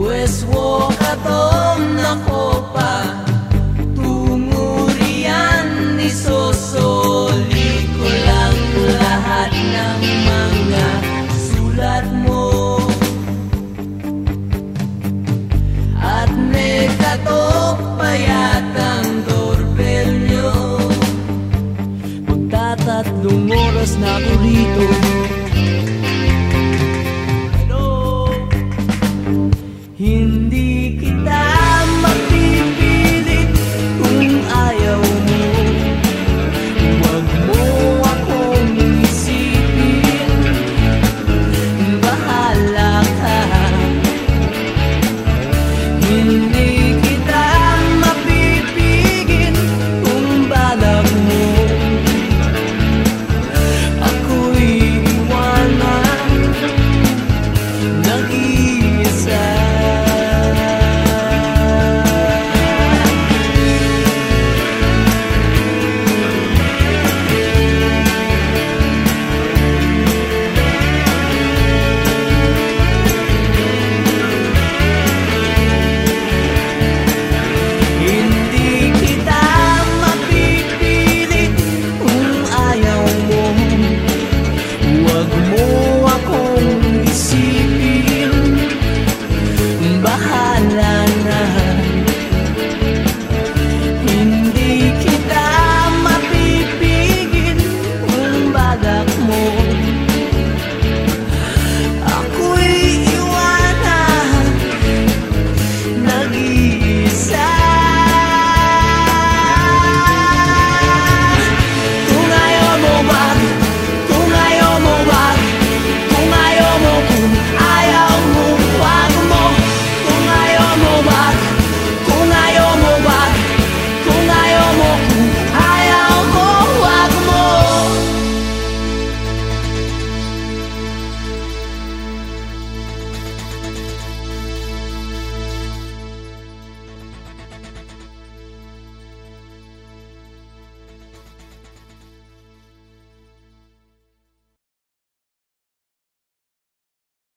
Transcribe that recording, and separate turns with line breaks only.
Pues wo katom na kopa Tungurian ni Sosoli ko lang lahat ng mga sulat mo At may katok pa yatang doorbell nyo Magtatatlong na